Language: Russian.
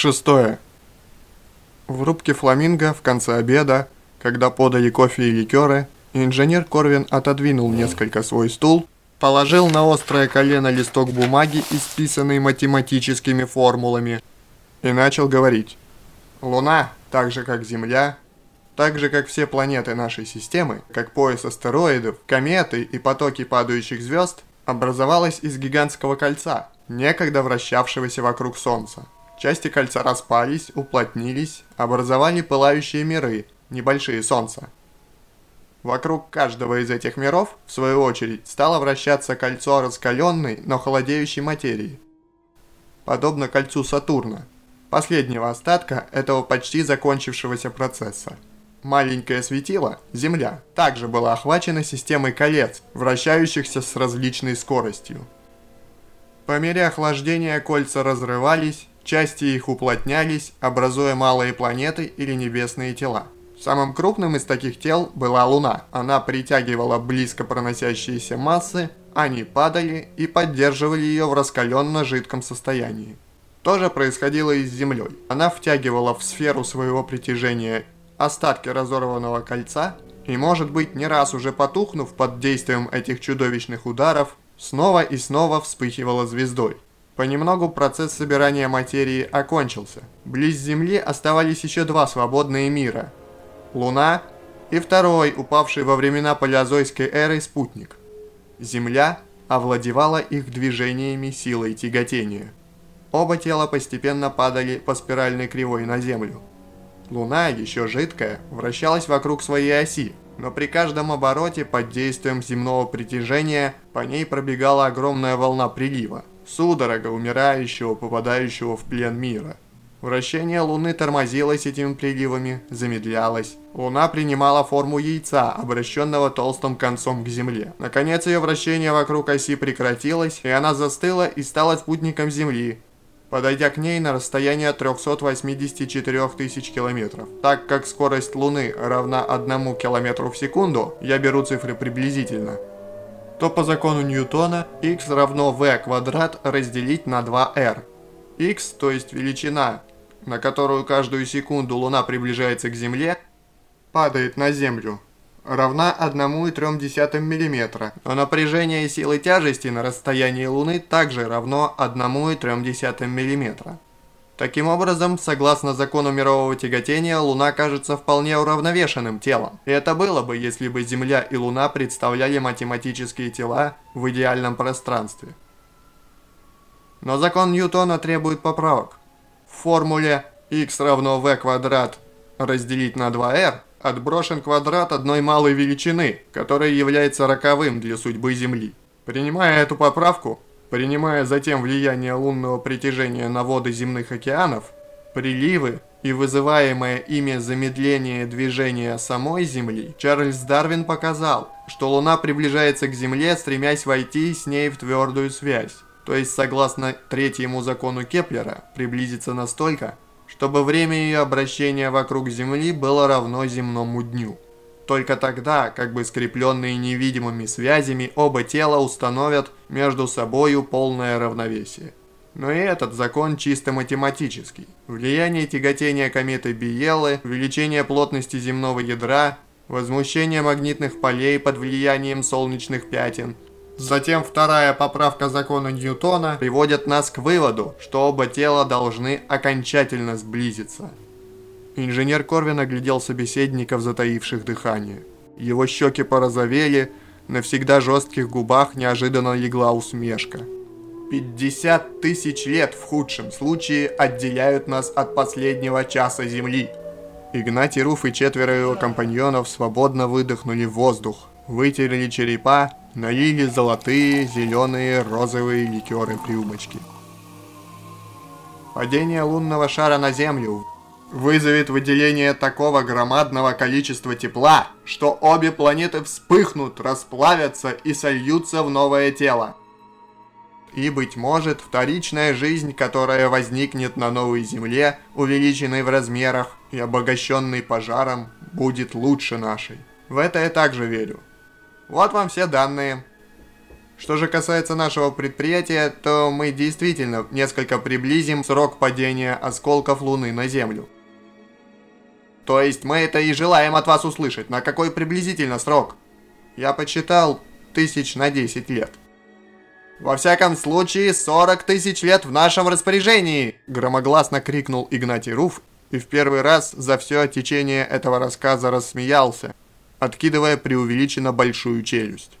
Шестое. В рубке «Фламинго» в конце обеда, когда подали кофе и ликеры, инженер Корвин отодвинул несколько свой стул, положил на острое колено листок бумаги, исписанный математическими формулами, и начал говорить. Луна, так же как Земля, так же как все планеты нашей системы, как пояс астероидов, кометы и потоки падающих звезд, образовалась из гигантского кольца, некогда вращавшегося вокруг Солнца. Части кольца распались, уплотнились, образовали пылающие миры, небольшие солнца. Вокруг каждого из этих миров, в свою очередь, стало вращаться кольцо раскаленной, но холодеющей материи. Подобно кольцу Сатурна, последнего остатка этого почти закончившегося процесса. Маленькое светило, Земля, также была охвачена системой колец, вращающихся с различной скоростью. По мере охлаждения кольца разрывались, Части их уплотнялись, образуя малые планеты или небесные тела. Самым крупным из таких тел была Луна. Она притягивала близко проносящиеся массы, они падали и поддерживали ее в раскаленно-жидком состоянии. То же происходило и с Землей. Она втягивала в сферу своего притяжения остатки разорванного кольца и, может быть, не раз уже потухнув под действием этих чудовищных ударов, снова и снова вспыхивала звездой. Понемногу процесс собирания материи окончился. Близ Земли оставались еще два свободные мира. Луна и второй, упавший во времена палеозойской эры спутник. Земля овладевала их движениями силой тяготения. Оба тела постепенно падали по спиральной кривой на Землю. Луна, еще жидкая, вращалась вокруг своей оси, но при каждом обороте под действием земного притяжения по ней пробегала огромная волна прилива судорога умирающего, попадающего в плен мира. Вращение Луны тормозилось этими приливами, замедлялось. Луна принимала форму яйца, обращенного толстым концом к Земле. Наконец ее вращение вокруг оси прекратилось, и она застыла и стала спутником Земли, подойдя к ней на расстояние 384 тысяч километров. Так как скорость Луны равна 1 километру в секунду, я беру цифры приблизительно, то по закону Ньютона x равно v квадрат разделить на 2r. x, то есть величина, на которую каждую секунду Луна приближается к Земле, падает на Землю, равна 1,3 мм, но напряжение силы тяжести на расстоянии Луны также равно 1,3 мм. Таким образом, согласно закону мирового тяготения, Луна кажется вполне уравновешенным телом. И это было бы, если бы Земля и Луна представляли математические тела в идеальном пространстве. Но закон Ньютона требует поправок. В формуле x равно v квадрат разделить на 2r отброшен квадрат одной малой величины, которая является роковым для судьбы Земли. Принимая эту поправку, Принимая затем влияние лунного притяжения на воды земных океанов, приливы и вызываемое ими замедление движения самой Земли, Чарльз Дарвин показал, что Луна приближается к Земле, стремясь войти с ней в твердую связь, то есть, согласно третьему закону Кеплера, приблизиться настолько, чтобы время ее обращения вокруг Земли было равно земному дню. Только тогда, как бы скрепленные невидимыми связями, оба тела установят между собою полное равновесие. Но и этот закон чисто математический. Влияние тяготения кометы Биелы, увеличение плотности земного ядра, возмущение магнитных полей под влиянием солнечных пятен. Затем вторая поправка закона Ньютона приводит нас к выводу, что оба тела должны окончательно сблизиться. Инженер Корвин оглядел собеседников, затаивших дыхание. Его щеки порозовели, на всегда жестких губах неожиданно легла усмешка. «Пятьдесят тысяч лет в худшем случае отделяют нас от последнего часа Земли!» Игнатий Руф и четверо его компаньонов свободно выдохнули воздух, вытерли черепа, налили золотые, зеленые, розовые ликеры в рюмочки. Падение лунного шара на Землю вызовет выделение такого громадного количества тепла, что обе планеты вспыхнут, расплавятся и сольются в новое тело. И, быть может, вторичная жизнь, которая возникнет на новой Земле, увеличенной в размерах и обогащенной пожаром, будет лучше нашей. В это я также верю. Вот вам все данные. Что же касается нашего предприятия, то мы действительно несколько приблизим срок падения осколков Луны на Землю. То есть мы это и желаем от вас услышать. На какой приблизительно срок? Я почитал тысяч на 10 лет. «Во всяком случае, 40 тысяч лет в нашем распоряжении!» Громогласно крикнул Игнатий Руф и в первый раз за все течение этого рассказа рассмеялся, откидывая преувеличенно большую челюсть.